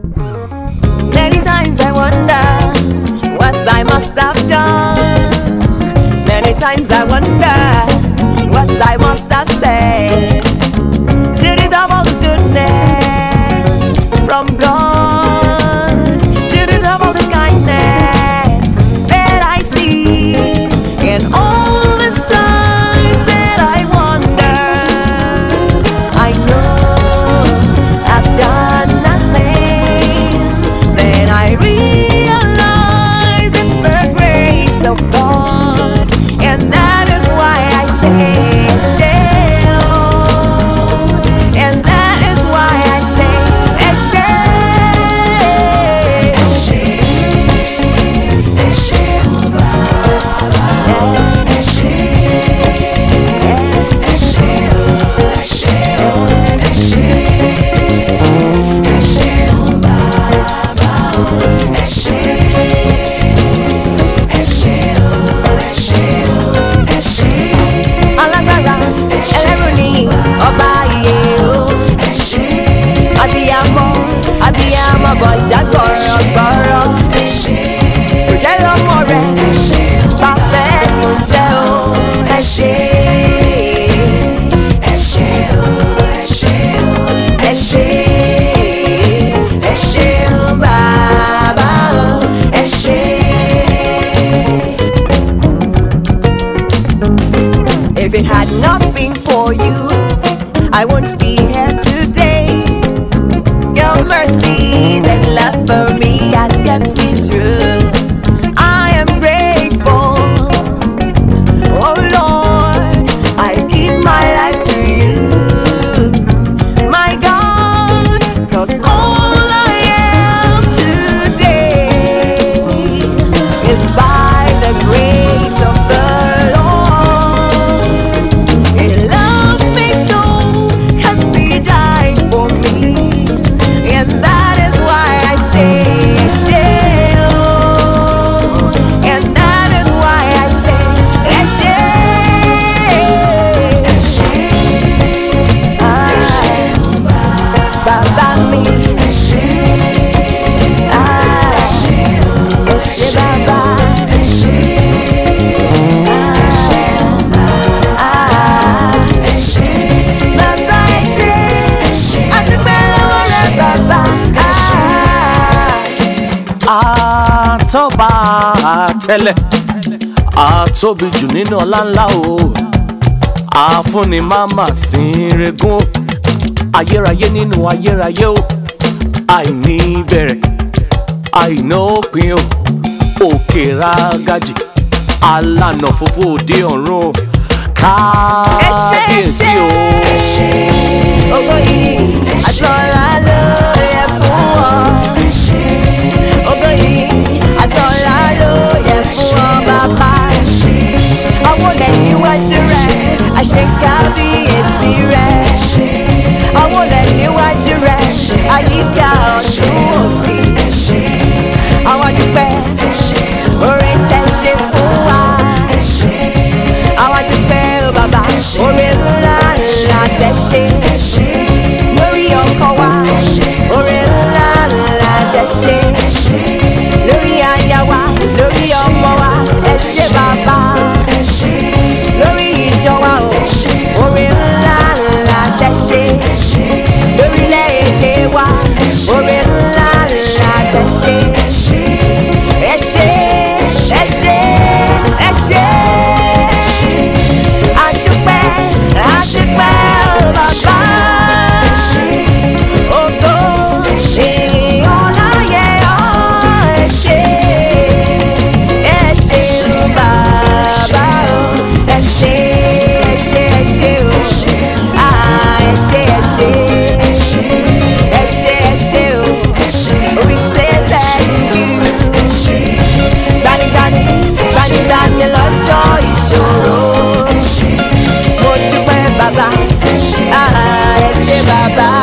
Thank you. tọ́ba àtẹlẹ àtóbi jù nínú ọlá ńlá o àfúnni máa mà sí regún ayérayé nínú ayérayé o àìní bẹ̀rẹ̀ àìní òpin o òkè ragajì alànà fòfò òde ọ̀run o kábíyèsí o. owó yìí àti ọ̀la. Achei I ah, ah, bye bye.